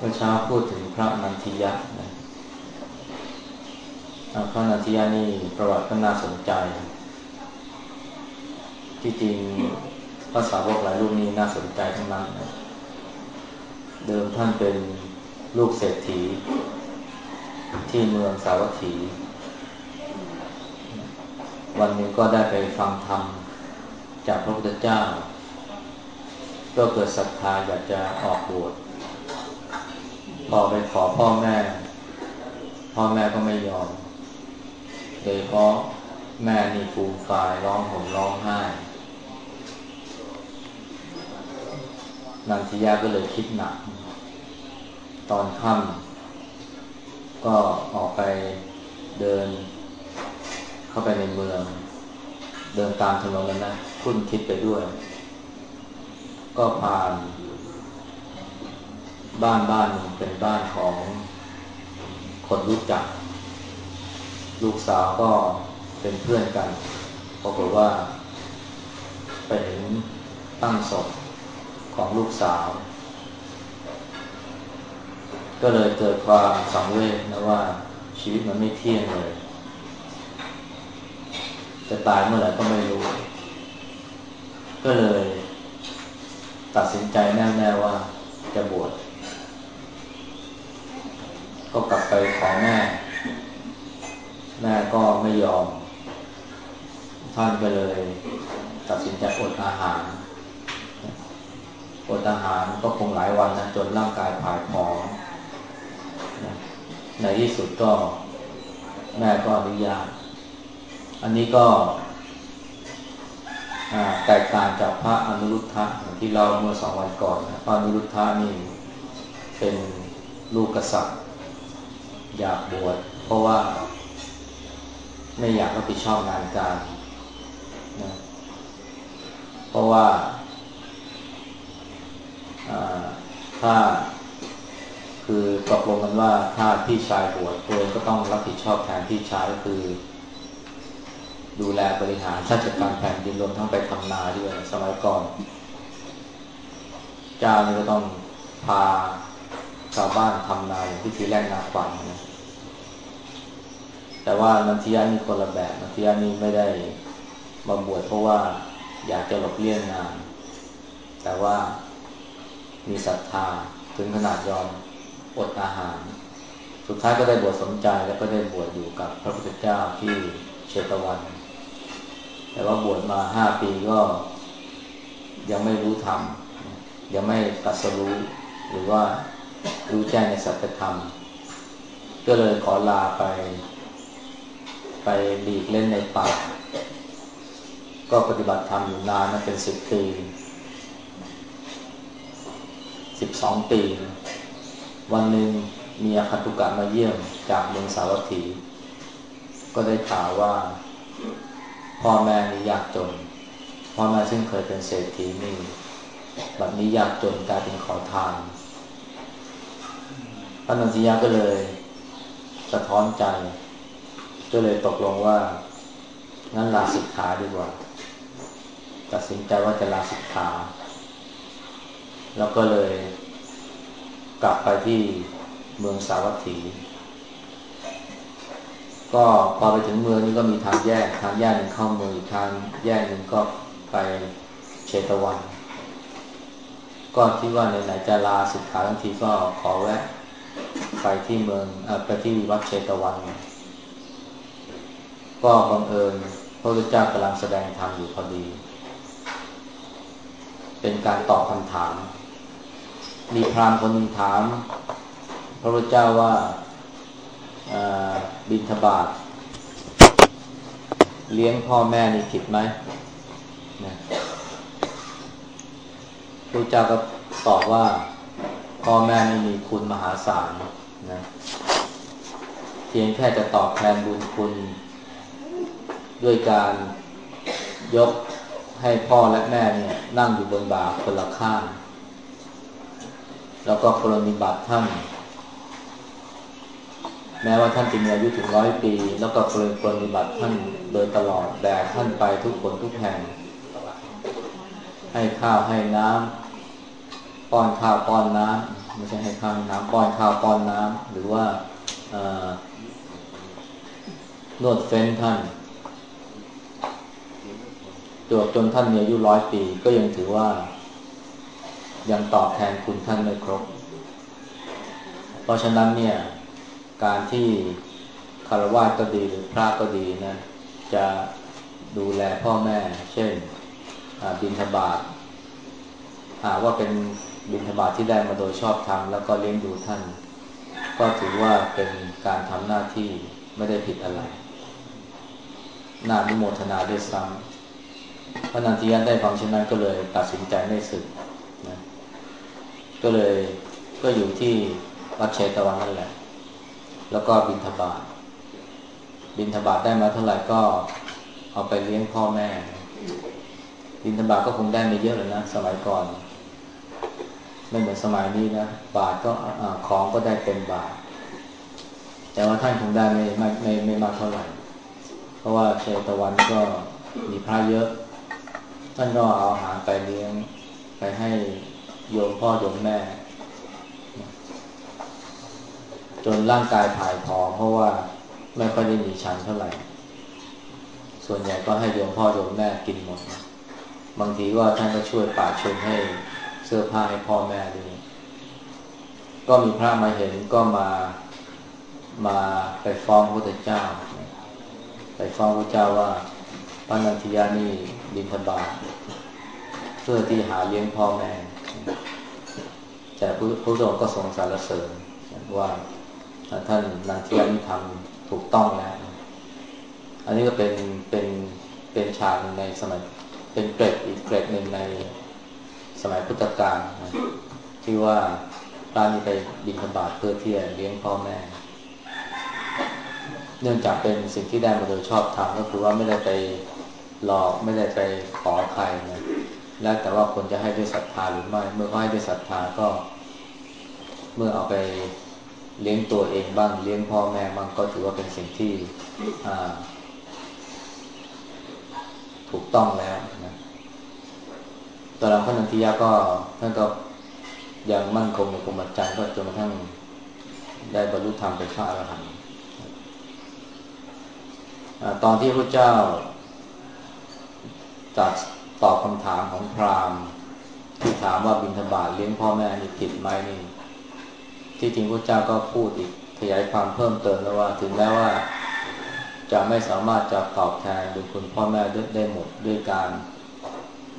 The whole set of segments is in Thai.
เมื่อเช้าพูดถึงพระนันทิยะนะพระนันทิยะนี่ประวัติก็น่าสนใจ ที่จริงภาษาวกหลายรูปนี้น่าสนใจทั้งนั้นนะเดิมท่านเป็นลูกเศรษฐี ที่เมืองสาวัตถี วันหนึ่งก็ได้ไปฟังธรรมจากพระพุทธเจ้า ก็เกิดศรัทธาอยากจะออกบวช พอไปขอพ่อแม่ พ่อแม่ก็ไม่ยอม โดยเพราะแม่นี่ฟูมฟายร้องห่มร้องไห้นันทิยาก็เลยคิดหนัก ตอนค่ำก็ออกไปเดิน เข้าไปในเมือง เดินตามถนนนั้นนะคุ้นคิดไปด้วย ก็ผ่าน บ้านบ้านหนึ่งเป็นบ้านของคนรู้จัก ลูกสาวก็เป็นเพื่อนกันปรากฏว่าไปเห็นตั้งศพของลูกสาว ก็เลยเกิดความสังเวชนะว่าชีวิตมันไม่เที่ยงเลย จะตายเมื่อไหร่ก็ไม่รู้ ก็เลย ตัดสินใจแน่ๆว่าจะบวช ก็กลับไปขอแม่ แม่ก็ไม่ยอม ท่านก็เลยตัดสินใจอดอาหารอดอาหารก็คงหลายวันนะจนร่างกายผายผอมในที่สุดก็แม่ก็อนุญาต อันนี้ก็แตกต่างจากพระอนุรุทธะที่เราเมื่อสองวันก่อนนะพระอนุรุทธะนี่เป็นลูกกษัตริย์ อยากบวชเพราะว่าไม่อยากรับผิดชอบงานการนะเพราะว่าถ้าคือตกลงกันว่าถ้าพี่ชายบวชตัวเองก็ต้องรับผิดชอบแทนพี่ชายก็คือ ดูแลบริหารราชการแผ่นดินรวมทั้งไปทำนาด้วยสมัยก่อนเจ้านี่ก็ต้องพา ชาวบ้านทำนาอย่างพิธีแรกนาขวัญนะแต่ว่านันทิยานี่คนละแบบนันทิยานี่ไม่ได้มาบวชเพราะว่าอยากจะหลบเลี่ยงงาน แต่ว่ามีศรัทธาถึงขนาดยอมอดอาหาร สุดท้ายก็ได้บวชสนใจแล้วก็ได้บวชอยู่กับพระพุทธเจ้าที่เชตวัน แต่ว่าบวชมาห้าปีก็ยังไม่รู้ธรรมยังไม่ตัดสรู้หรือว่า รู้แจ้งในสัจธรรม ก็เลยขอลาไป ไปหลีกเล่นในป่า ก็ปฏิบัติธรรมอยู่นานนะเป็นสิบปีสิบสองปี วันหนึ่งมีอาคตุกะมาเยี่ยมจากเมืองสาวัตถี ก็ได้ข่าวว่า พ่อแม่นี่ยากจน พ่อแม่ซึ่งเคยเป็นเศรษฐีนี่แบบนี้ยากจนกลายเป็นขอทาน พระนันทิยาก็เลย สะท้อนใจ ก็เลยตกลงว่างั้นลาสิกขาดีกว่า ตัดสินใจว่าจะลาสิกขา แล้วก็เลยกลับไปที่เมืองสาวัตถี ก็พอไปถึงเมืองนี้ก็มีทางแยก ทางแยกหนึ่งเข้าเมืองอีกทางแยกหนึ่งก็ไปเชตวัน ก็คิดว่าไหนๆจะลาสิกขาทั้งทีก็ขอแวะ ไปที่เมืองอไปที่วัดเชตวัน ก็บังเอิญพระพุทธเจ้ากำลังแสดงธรรมอยู่พอดี เป็นการตอบคำถาม มีพราหมณ์คนหนึ่งถาม พระพุทธเจ้าว่าบินทบาทเลี้ยงพ่อแม่นี่ผิดไหมนะพระเจ้าก็ตอบว่า พ่อแม่นี่มีคุณมหาศาลนะเพียงแค่จะตอบแทนบุญคุณ ด้วยการยกให้พ่อและแม่เนี่ย นั่งอยู่บนบาคนละข้าง แล้วก็ปรนิบัติท่าน แม้ว่าท่านจะมีอายุถึงร้อยปี แล้วก็ปรนิบัติท่านโดยตลอดแด่ท่านไปทุกคนทุกแห่ง ให้ข้าวให้น้ำ ป้อนข้าวป้อนน้ำไม่ใช่ให้ข้าวน้ำป้อนข้าวป้อนน้ำหรือว่านวดเฟ้นท่านจวบจนท่านมีอายุร้อยปี ก็ยังถือว่า ยังตอบแทนคุณท่านไม่ครบ เพราะฉะนั้นเนี่ย การที่คารวะก็ดีหรือพระก็ดีนะ จะดูแลพ่อแม่ เช่นบินทบาทหาว่าเป็น บินทบาทที่ได้มาโดยชอบธรรมแล้วก็เลี้ยงดูท่าน ก็ถือว่าเป็นการทำหน้าที่ไม่ได้ผิดอะไรน่านุโมทนาด้วยซ้ำพระนันทิยนได้ฟังเช่นนั้นก็เลยตัดสินใจไม่สึกนะก็เลยก็อยู่ที่วัดเชตวันนั่นแหละ แล้วก็บินทบาทบินทบาทได้มาเท่าไหร่ก็เอาไปเลี้ยงพ่อแม่ บินทบาทก็คงได้ไม่เยอะเลยนะสมัยก่อน ไม่เหมือนสมัยนี้นะบาทก็ของก็ได้เต็มบาท แต่ว่าท่านคงได้ไม่ไม่ไม่ไม่มากเท่าไหร่ เพราะว่าเชตวันก็มีพระเยอะ ท่านก็เอาอาหารไปเลี้ยงไปให้โยมพ่อโยมแม่ จนร่างกายถ่ายผอมเพราะว่าไม่ค่อยได้มีชันเท่าไหร่ ส่วนใหญ่ก็ให้โยมพ่อโยมแม่กินหมด บางทีก็ท่านก็ช่วยป่าชนให้ เสื้อผ้าให้พ่อแม่ด้วยก็มีพระมาเห็นก็มามาไปฟ้องพระเจ้า ไปฟ้องพระเจ้าว่าพระนันทิยานี่บินทบาทเพื่อที่หาเลี้ยงพ่อแม่ แต่พระพุทธองค์ก็ทรงสรรเสริญว่าท่านนันทิยานี่ทำถูกต้องแล้ว อันนี้ก็เป็นเป็นเป็นฉากในสมัยเป็นเกรดอีกเกรดหนึ่งใน สมัยพุทธกาลที่ว่าพระนี่ไปบิณฑบาตเพื่อที่จะเลี้ยงพ่อแม่ เนื่องจากเป็นสิ่งที่ได้มาโดยชอบทำก็คือว่าไม่ได้ไปหลอกไม่ได้ไปขอใครนะแล้วแต่ว่าคนจะให้ด้วยศรัทธาหรือไม่เมื่อให้ด้วยศรัทธาก็ เมื่อเอาไปเลี้ยงตัวเองบ้างเลี้ยงพ่อแม่บ้างก็ถือว่าเป็นสิ่งที่ถูกต้องแล้ว ตอนหลังพระนันทิยาก็ท่านก็ยังมั่นคงในพรมจรรย์ก็จนกระทั่งได้บรรลุธรรมเป็นพระอรหันต์ตอนที่พระเจ้าจัดตอบคำถามของพราหมณ์ ที่ถามว่าบิณฑบาตเลี้ยงพ่อแม่นี่ผิดไหมนี่ที่จริงพระเจ้าก็พูดอีกขยายความเพิ่มเติมแล้วว่าถึงแม้ว่าจะไม่สามารถจะตอบแทนบุญคุณพ่อแม่ได้หมดด้วยการ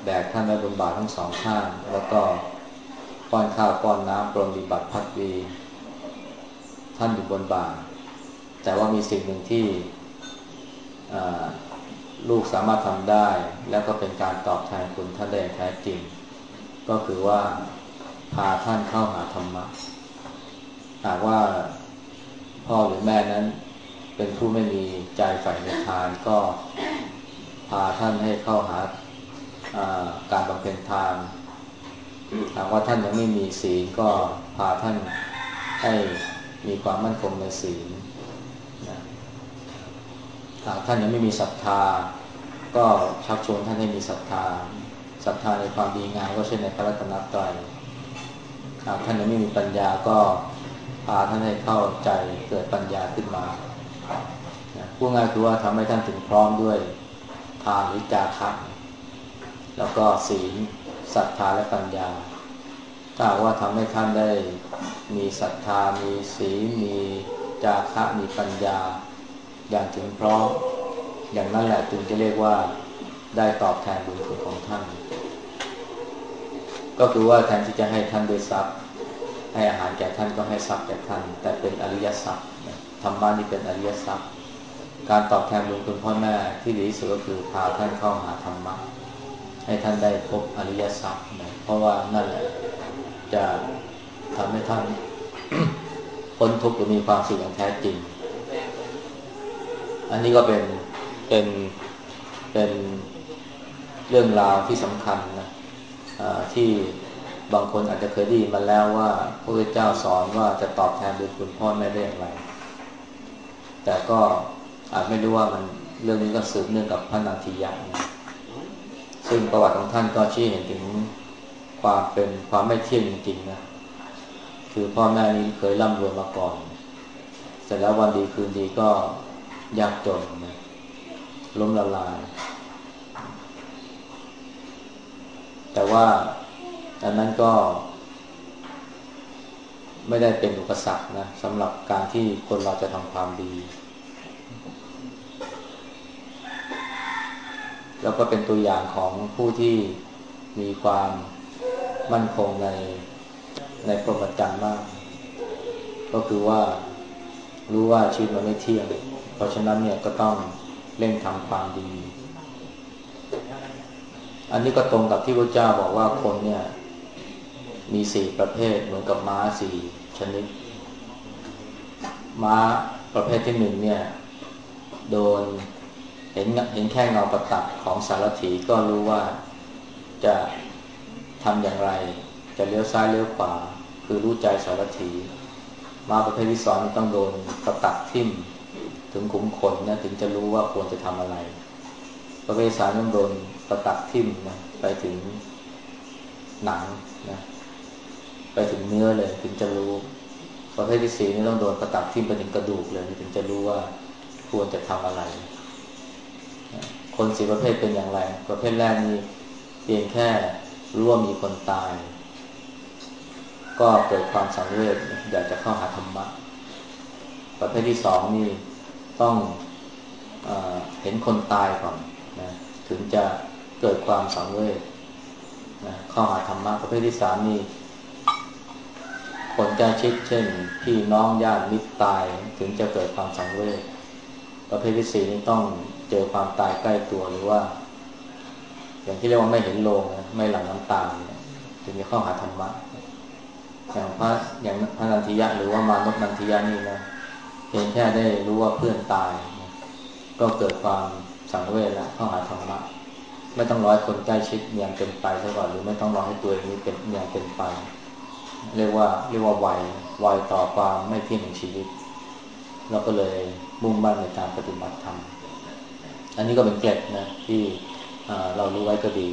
แบกท่านไว้บนบาททั้งสองข้าง แล้วก็ป้อนข้าวป้อนน้ำปรนดีบัติพัดวีท่านอยู่บนบาทแต่ว่ามีสิ่งหนึ่งที่ลูกสามารถทำได้ แล้วก็เป็นการตอบแทนคุณท่านได้แท้จริง ก็คือว่าพาท่านเข้าหาธรรมะหากว่าพ่อหรือแม่นั้นเป็นผู้ไม่มีใจใฝ่ในทานก็พาท่านให้เข้าหา การบำเพ็ญทานหากว่าท่านยังไม่มีศีลก็พาท่านให้มีความมั่นคงในศีลหากท่านยังไม่มีศรัทธา ก็ชักชวนท่านให้มีศรัทธาศรัทธาในความดีงามก็เช่นในพระรัตนตรัยหากท่านยังไม่มีปัญญาก็พาท่านให้เข้าใจเกิดปัญญาขึ้นมาพูดง่ายคือว่าทำให้ท่านถึงพร้อมด้วยทานหรือจาคะ แล้วก็ศีลศรัทธาและปัญญา ถ้าว่าทำให้ท่านได้มีศรัทธา มีศีล มีจาคะ มีปัญญา อย่างถึงพร้อม อย่างนั้นแหละจึงจะเรียกว่าได้ตอบแทนบุญคุณของท่าน ก็คือว่าแทนที่จะให้ท่านด้วยทรัพย์ ให้อาหารแก่ท่านก็ให้ทรัพย์แก่ท่าน แต่เป็นอริยทรัพย์ธรรมะนี่เป็นอริยทรัพย์ การตอบแทนบุญคุณพ่อแม่ที่ดีที่สุดก็คือพาท่านเข้าหาธรรมะ ให้ท่านได้พบอริยทรัพย์เพราะว่านั่นแหละจะทำให้ท่านพ้นทุกข์หรือมีความสุขอย่างแท้จริง อันนี้ก็เป็นเป็นเป็นเรื่องราวที่สำคัญนะที่บางคนอาจจะเคยได้ยินมาแล้วว่าพระพุทธเจ้าสอนว่าจะตอบแทนบุญคุณพ่อแม่ได้อย่างไร แต่ก็อาจไม่รู้ว่ามันเรื่องนี้ก็สืบเนื่องกับพระนาทียะ ซึ่งประวัติของท่านก็ชี้เห็นถึงความเป็นความไม่เที่ยงจริงๆนะคือพ่อแม่นี้เคยร่ำรวยมาก่อน เสร็จแล้ววันดีคืนดีก็ยากจนนะล้มละลาย แต่ว่าอันนั้นก็ ไม่ได้เป็นอุปสรรคนะสำหรับการที่คนเราจะทำความดี แล้วก็เป็นตัวอย่างของผู้ที่มีความมั่นคงในในพรหมจรรย์มาก ก็คือว่ารู้ว่าชีวิตมันไม่เที่ยง เพราะฉะนั้นเนี่ยก็ต้องเร่งทำความดี อันนี้ก็ตรงกับที่พระเจ้าบอกว่าคนเนี่ยมีสี่ประเภทเหมือนกับม้าสี่ชนิด ม้าประเภทที่หนึ่งเนี่ย โดน ห็นเห็นแค่เงาประตักของสารถีก็รู้ว่าจะทำอย่างไร จะเลี้ยวซ้ายเลี้ยวขวา คือรู้ใจสารถี มาประเภทที่สองต้องโดนประตักทิ่ม ถึงขุมขนนะถึงจะรู้ว่าควรจะทำอะไร ประเภทสามต้องโดนประตักทิ่มนะไปถึงหนังนะไปถึงเนื้อเลยถึงจะรู้ ประเภทที่สี่นี่ต้องโดนประตักทิ่มไปถึงกระดูกเลย ถึงจะรู้ว่าควรจะทำอะไร คนสี่ประเภทเป็นอย่างไร ประเภทแรกนี่เพียงแค่รู้ว่ามีคนตาย ก็เกิดความสังเวชอยากจะเข้าหาธรรมะ ประเภทที่สองนี่ต้องเอเห็นคนตายก่อนนะถึงจะเกิดความสังเวชนะเข้าหาธรรมะ ประเภทที่สามนี่คนใกล้ชิดเช่นพี่น้องญาติมิตรตายถึงจะเกิดความสังเวชประเภทที่สี่นี่ต้อง เจอความตายใกล้ตัวหรือว่า อย่างที่เรียกว่าไม่เห็นโลงนะไม่หลั่งน้ำตาถึงจะเข้าหาธรรมะอย่างพระอย่างพระนันทิยะหรือว่ามานพนันทิยะนี่นะเพียงแค่ได้รู้ว่าเพื่อนตาย ก็เกิดความสังเวชแล้วเข้าหาธรรมะไม่ต้องร้อยคนใกล้ชิดอย่างเป็นไปซะก่อนหรือไม่ต้องรอให้ตัวเองนี้เป็นอย่างเป็นไป เรียกว่าเรียกว่าไวไวต่อความไม่เที่ยงของชีวิตเราก็เลยมุ่งมั่นในการปฏิบัติธรรม อันนี้ก็เป็นเกล็ดนะที่เรารู้ไว้ก็ดี